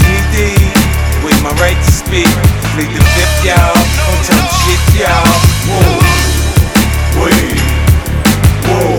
Shahidi with my right to speak. Lead the fifth, y'all. Don't turn shit, y'all. Whoa, wait, whoa,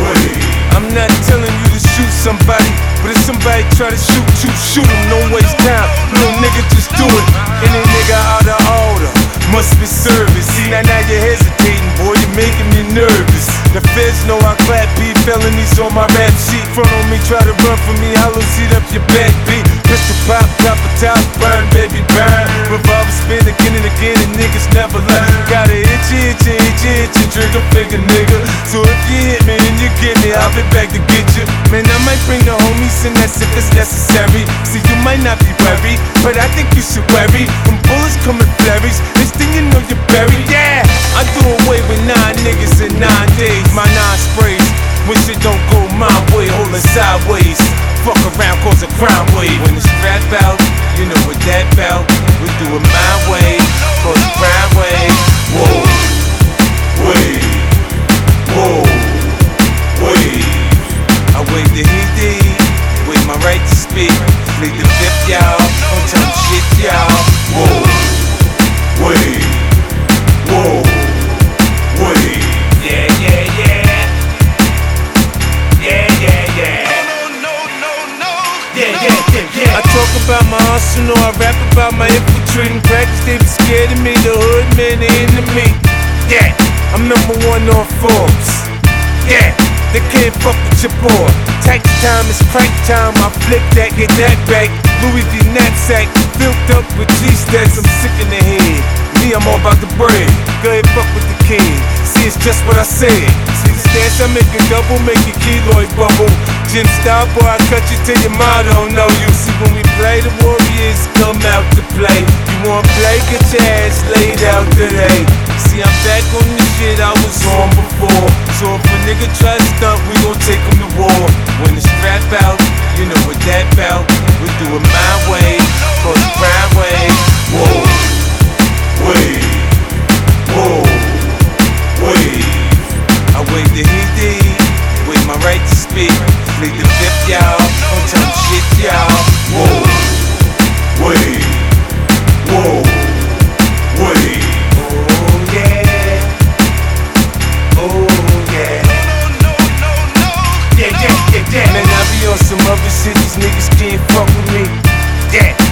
wait. I'm not telling you to shoot somebody, but if somebody try to shoot you, shoot him. Don't waste time. Little nigga, just do it. Any nigga out of order must be service. See, now, now you're hesitating, boy. You're making me nervous. The feds know I clap B felonies on my rap sheet. Front on me, try to run from me, hollow seat up your back beat. Pistol pop, top of top, burn, baby, burn. Revolver spin again and again, and niggas never learn. Got a itchy, itchy, itchy, itchy, trigger finger, nigga. So if you hit me, then you get me, I'll be back to get you. Man, I might in that's if it's necessary. See, you might not be worried, but I think you should worry. When bullets come in flurries, next thing you know you're buried. Yeah, I do away with nine niggas in nine days. My nine sprays. When shit don't go my way, hold it sideways. Fuck around, cause a crime wave. When it's strap out, you know what that bout. We do it my way, my arsenal, I rap about my infiltrating practice. They be scared of me, the hood man, the enemy. Yeah, I'm number one on Forbes. Yeah, they can't fuck with your boy. Tax time is crank time, I flip that, get that back. Louis V knapsack, filled up with G-stacks, I'm sick in the head. Me, I'm all about the bread. Go ahead, fuck with the king. See, it's just what I said. See the stance, I make a double, make a keloid bubble. Jim style, boy, I cut you till your mouth don't know you. See, today. See, I'm back on the shit I was on before. So if a nigga try to stunt, we gon' take him to war. When the strap out, you know what that bout. We do it my way, cause the crime way. Whoa, wave, whoa, wave. I wave the hindi, wave my right to speak. Lead the fifth, y'all. Don't me shit, y'all. some other cities, niggas can't fuck with me. Yeah.